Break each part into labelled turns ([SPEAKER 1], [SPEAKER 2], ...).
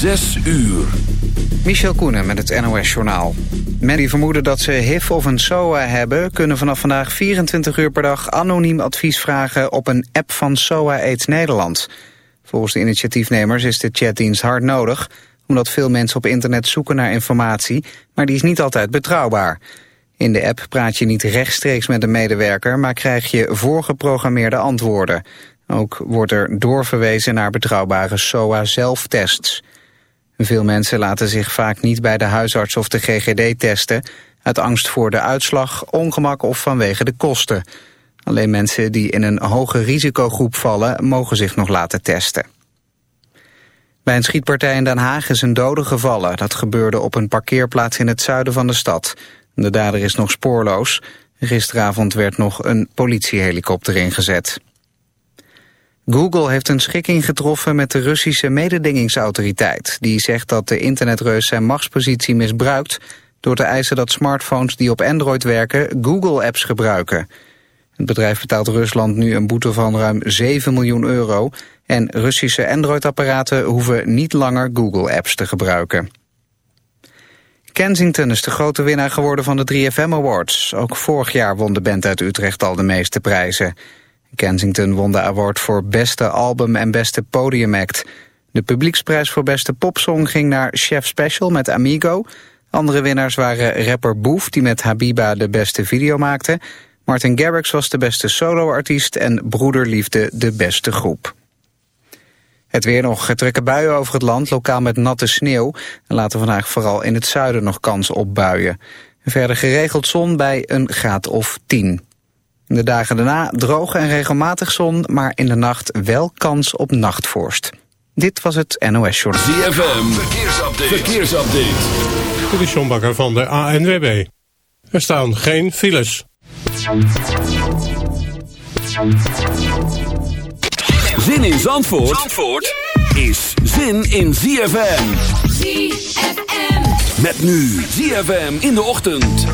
[SPEAKER 1] Zes uur.
[SPEAKER 2] Michel Koenen met het NOS-journaal. Men die vermoeden dat ze HIV of een SOA hebben... kunnen vanaf vandaag 24 uur per dag anoniem advies vragen... op een app van SOA AIDS Nederland. Volgens de initiatiefnemers is de chatdienst hard nodig... omdat veel mensen op internet zoeken naar informatie... maar die is niet altijd betrouwbaar. In de app praat je niet rechtstreeks met een medewerker... maar krijg je voorgeprogrammeerde antwoorden. Ook wordt er doorverwezen naar betrouwbare SOA-zelftests... Veel mensen laten zich vaak niet bij de huisarts of de GGD testen... uit angst voor de uitslag, ongemak of vanwege de kosten. Alleen mensen die in een hoge risicogroep vallen... mogen zich nog laten testen. Bij een schietpartij in Den Haag is een dode gevallen. Dat gebeurde op een parkeerplaats in het zuiden van de stad. De dader is nog spoorloos. Gisteravond werd nog een politiehelikopter ingezet. Google heeft een schikking getroffen met de Russische mededingingsautoriteit. Die zegt dat de internetreus zijn machtspositie misbruikt... door te eisen dat smartphones die op Android werken Google-apps gebruiken. Het bedrijf betaalt Rusland nu een boete van ruim 7 miljoen euro... en Russische Android-apparaten hoeven niet langer Google-apps te gebruiken. Kensington is de grote winnaar geworden van de 3FM Awards. Ook vorig jaar won de band uit Utrecht al de meeste prijzen... Kensington won de award voor beste album en beste podiumact. De publieksprijs voor beste popsong ging naar Chef Special met Amigo. Andere winnaars waren rapper Boef, die met Habiba de beste video maakte. Martin Garrix was de beste soloartiest en Broederliefde de beste groep. Het weer nog. Trekken buien over het land, lokaal met natte sneeuw. En later vandaag vooral in het zuiden nog kans op buien. Verder geregeld zon bij een graad of 10. In de dagen daarna droog en regelmatig zon, maar in de nacht wel kans op nachtvorst. Dit was het NOS Journal.
[SPEAKER 1] ZFM, verkeersupdate. verkeersupdate.
[SPEAKER 3] Dit is John Bakker van de ANWB. Er staan geen files.
[SPEAKER 1] Zin in Zandvoort, Zandvoort is zin in ZFM.
[SPEAKER 4] ZFM.
[SPEAKER 1] Met nu ZFM in de ochtend.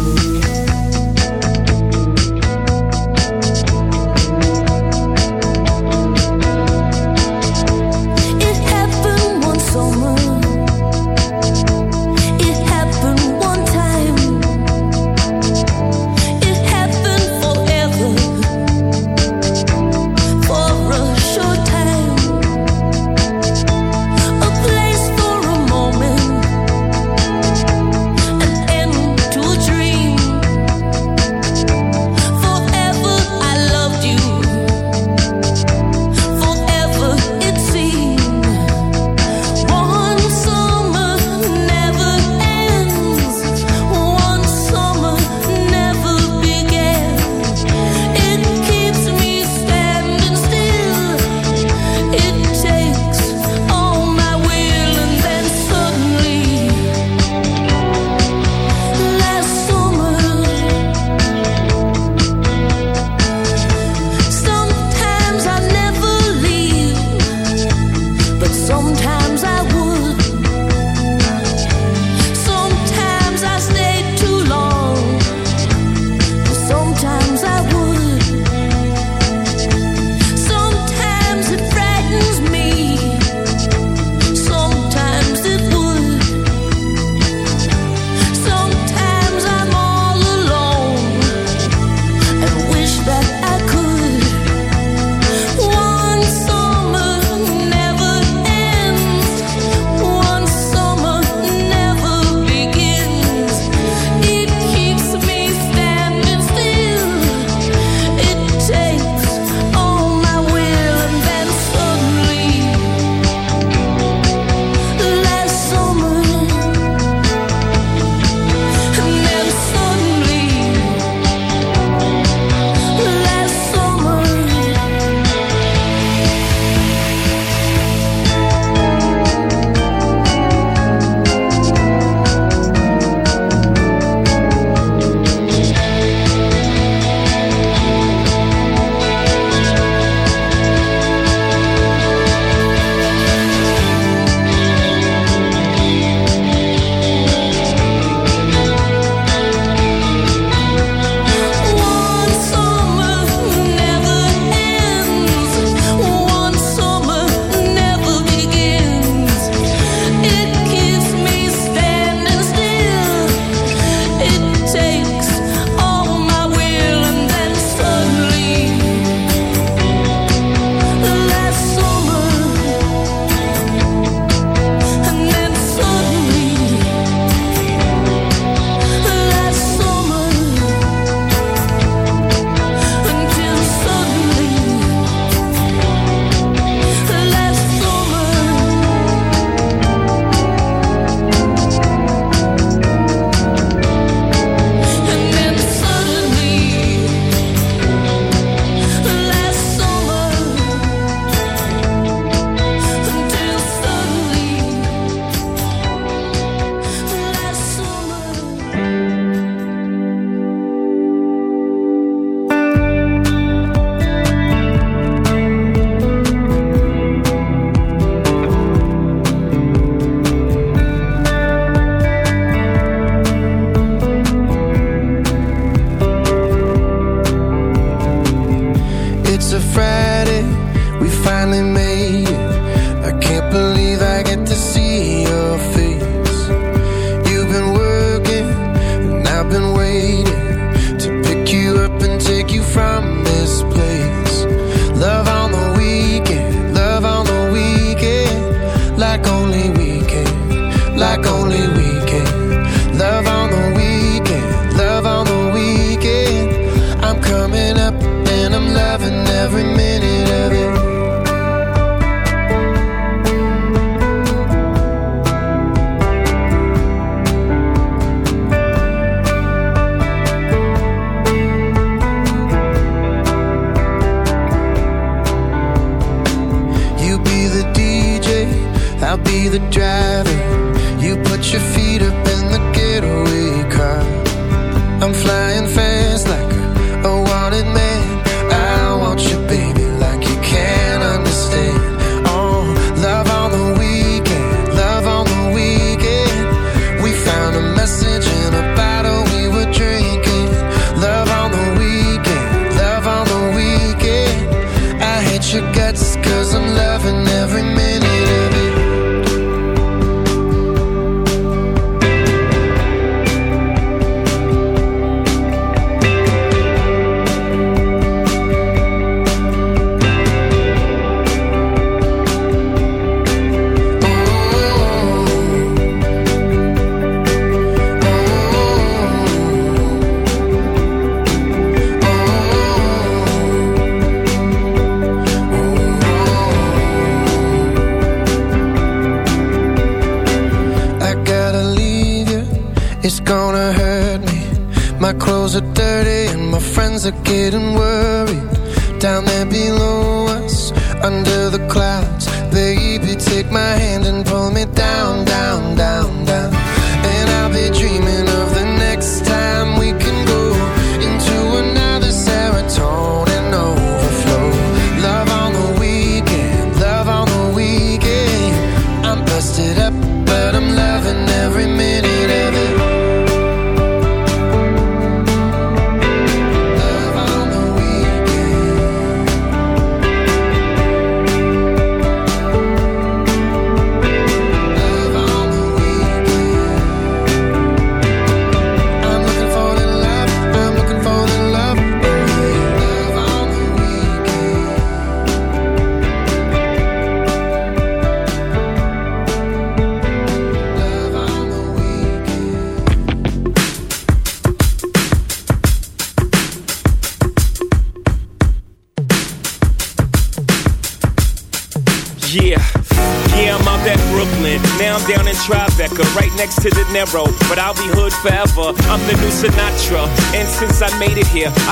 [SPEAKER 4] here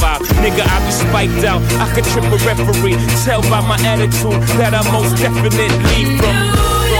[SPEAKER 4] five. Nigga, I be spiked out. I could trip a referee. Tell by my attitude that I most definitely from.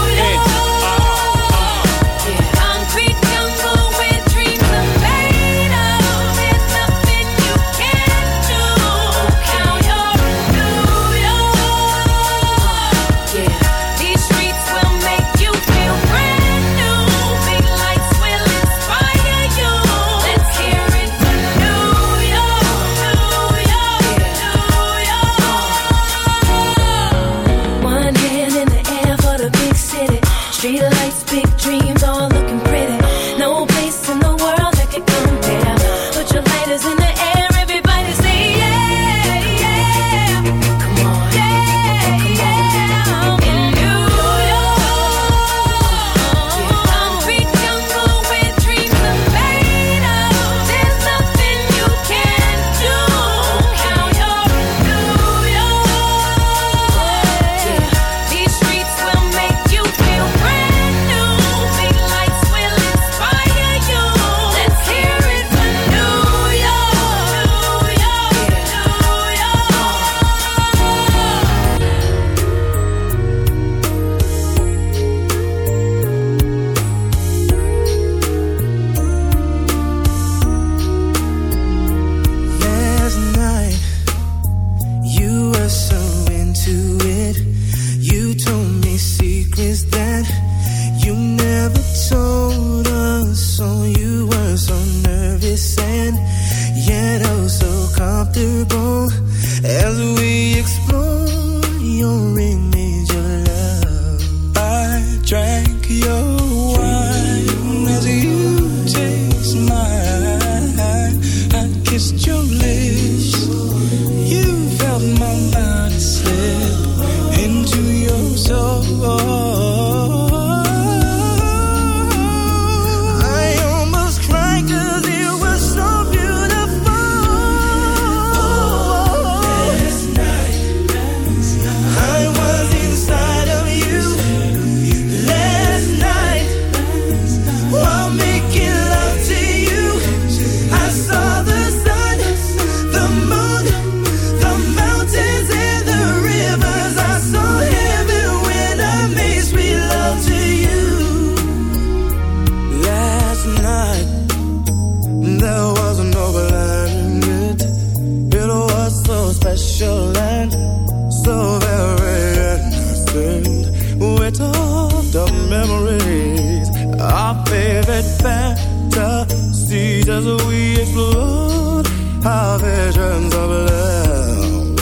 [SPEAKER 5] so very innocent. We're told of memories, our favorite fantasies as we explore our visions of love.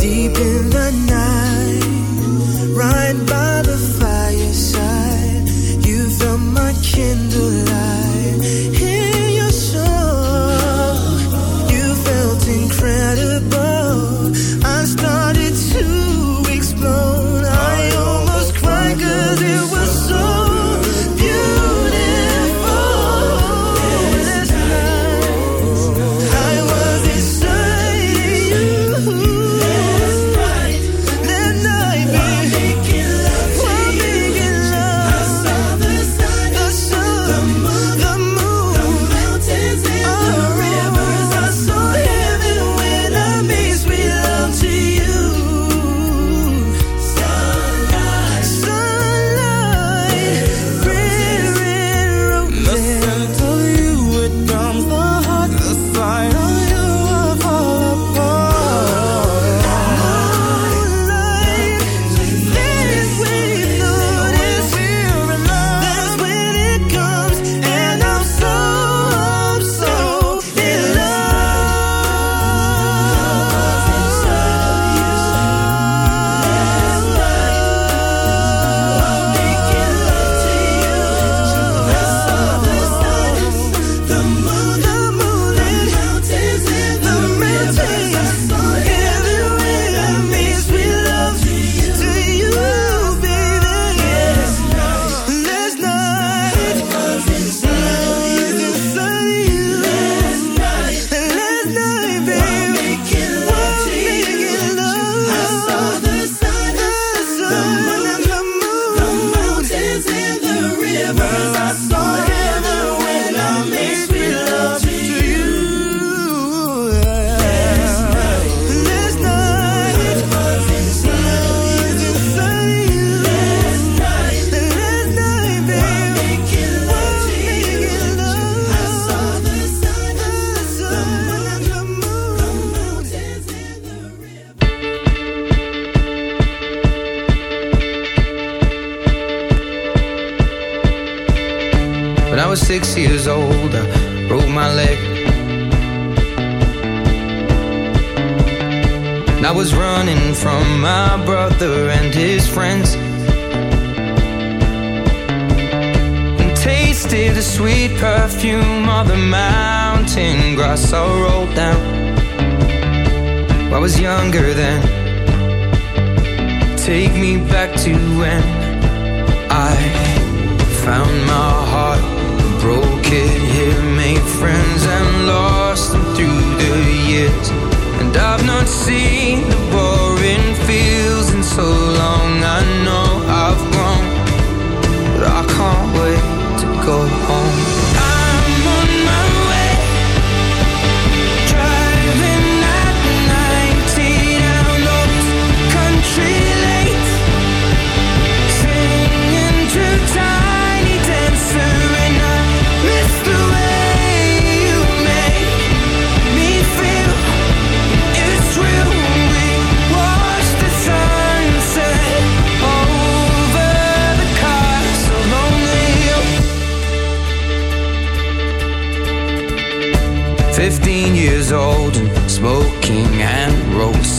[SPEAKER 5] Deep in the night, right by the fireside, you felt my kindred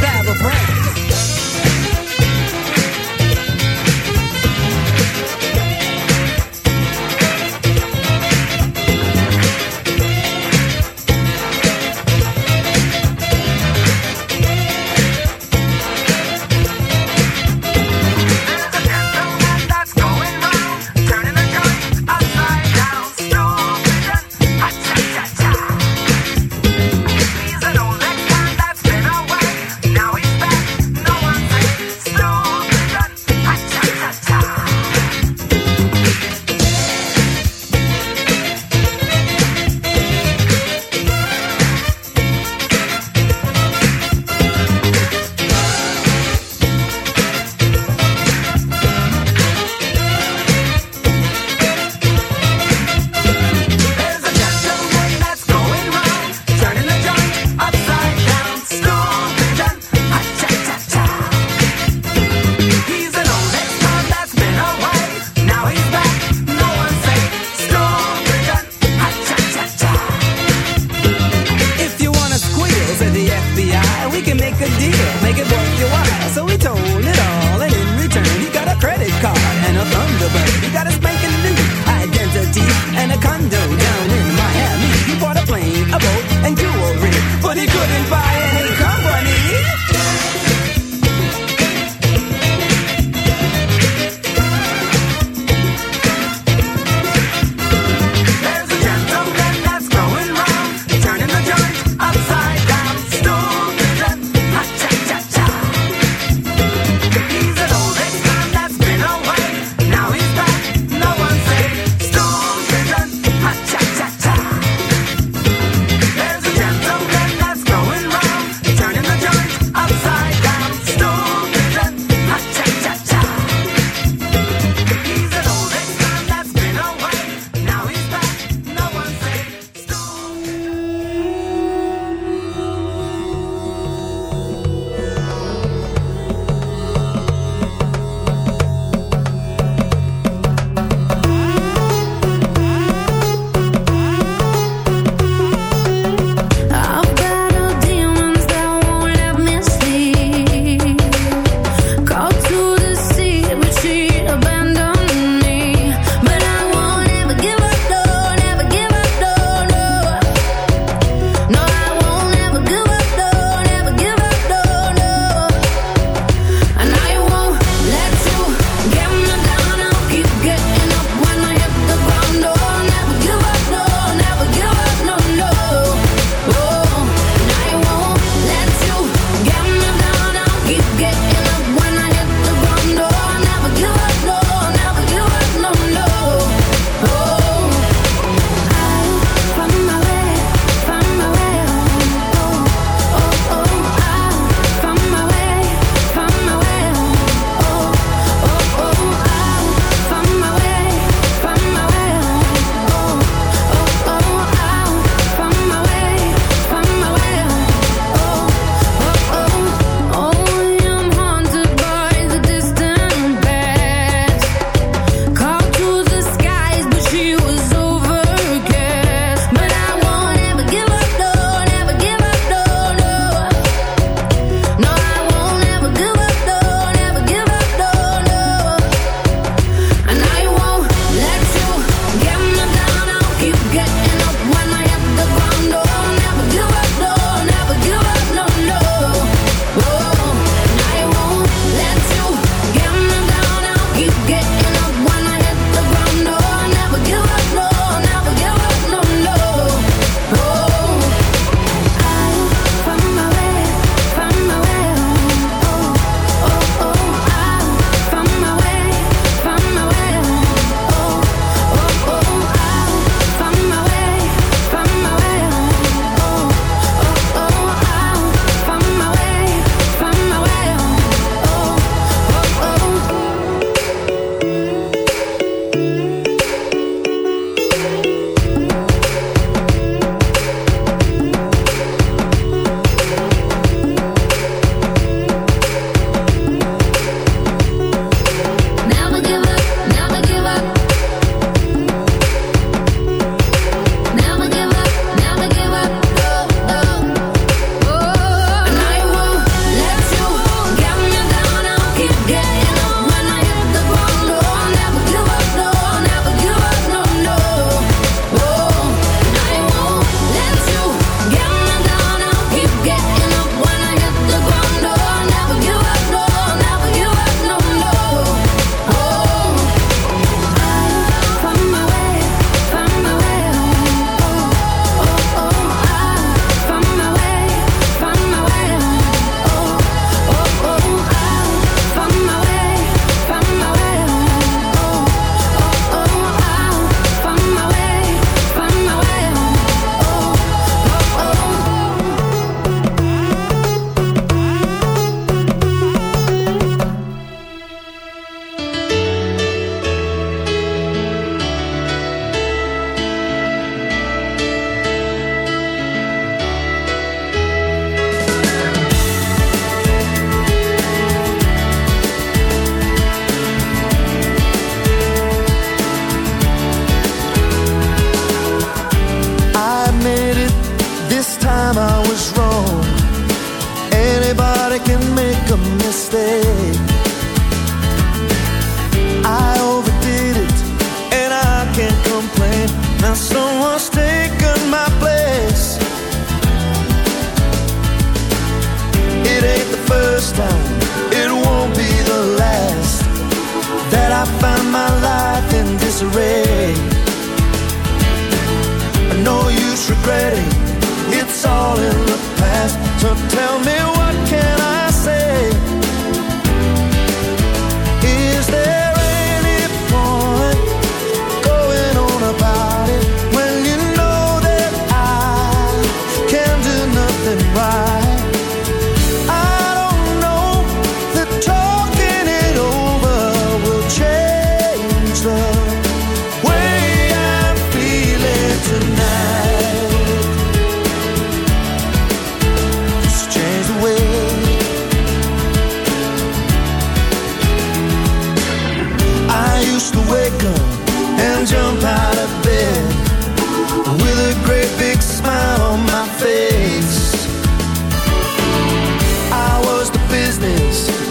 [SPEAKER 6] guy who will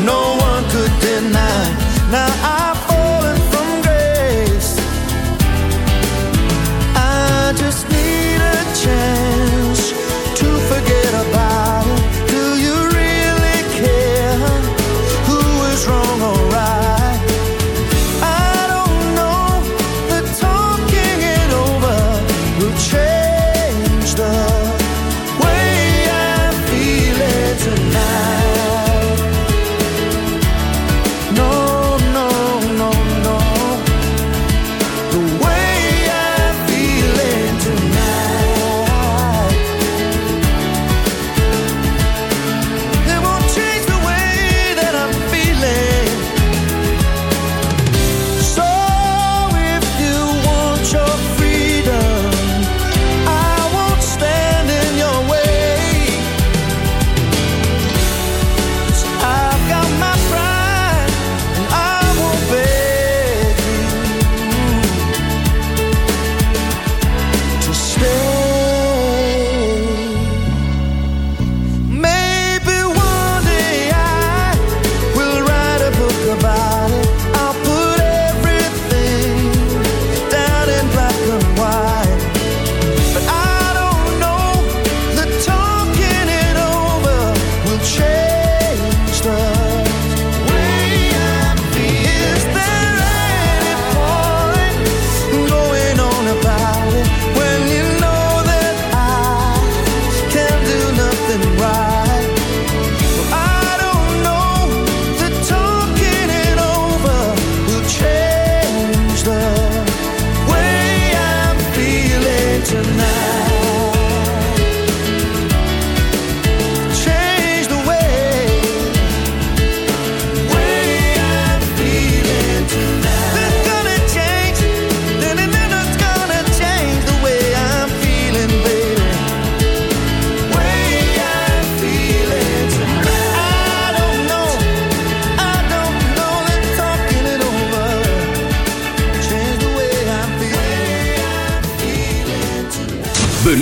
[SPEAKER 7] No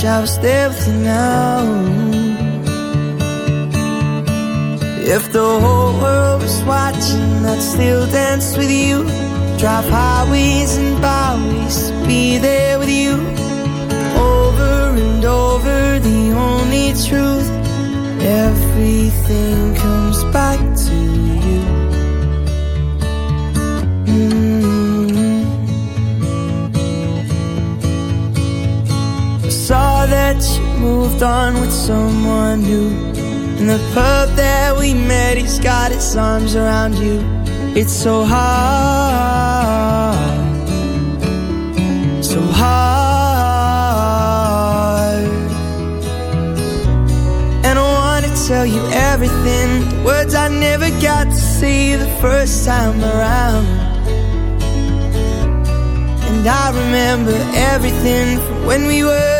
[SPEAKER 8] wish I was there with you now. If the whole world was watching, I'd still dance with you. Drive highways and byways be there with you. Over and over, the only truth. Everything comes back moved on with someone new. And the pub that we met, he's got his arms around you. It's so hard, so hard. And I wanna tell you everything, words I never got to say the first time around. And I remember everything from when we were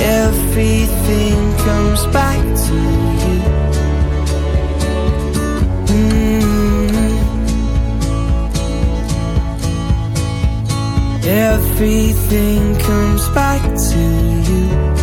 [SPEAKER 8] Everything comes back to you. Mm. Everything comes back to you.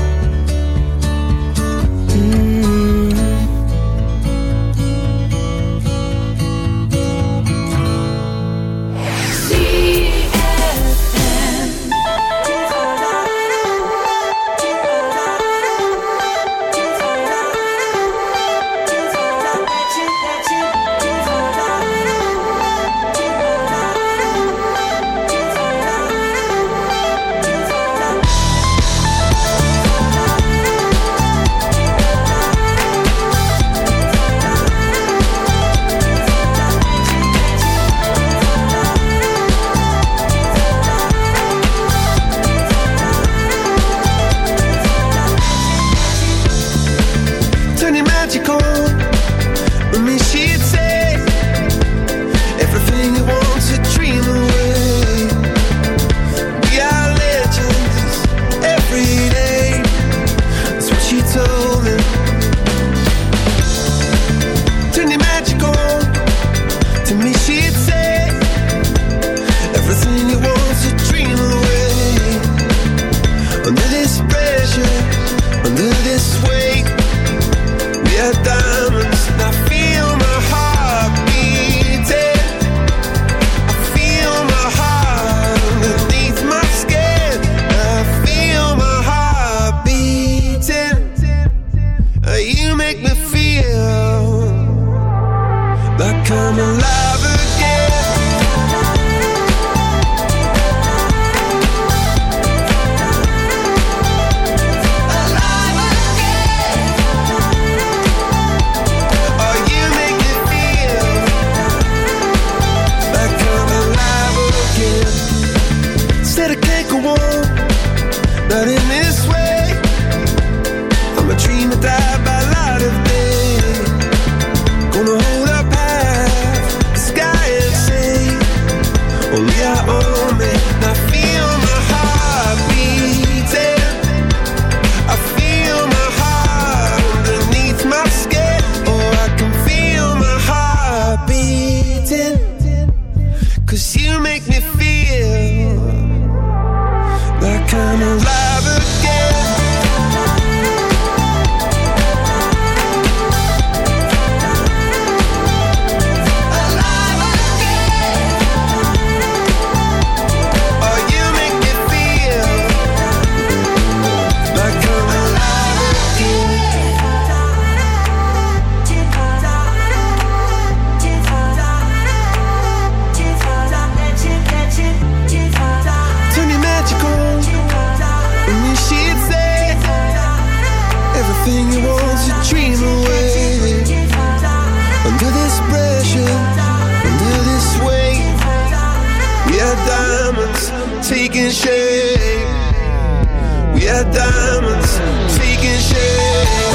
[SPEAKER 9] We
[SPEAKER 10] had diamonds taking shape.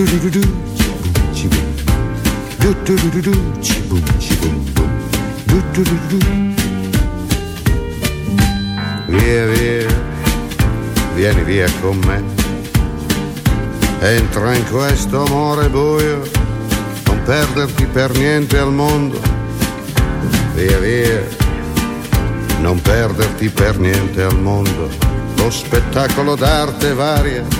[SPEAKER 11] Do do do do chiboom, chiboom. Do do do do do, chiboom, chiboom, boom. Do do do do do. Via, via, vieni via con me. Entra in questo amore buio, non perderti per niente al mondo. Via via, non perderti per niente al mondo. Lo spettacolo d'arte varia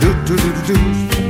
[SPEAKER 11] Do do do do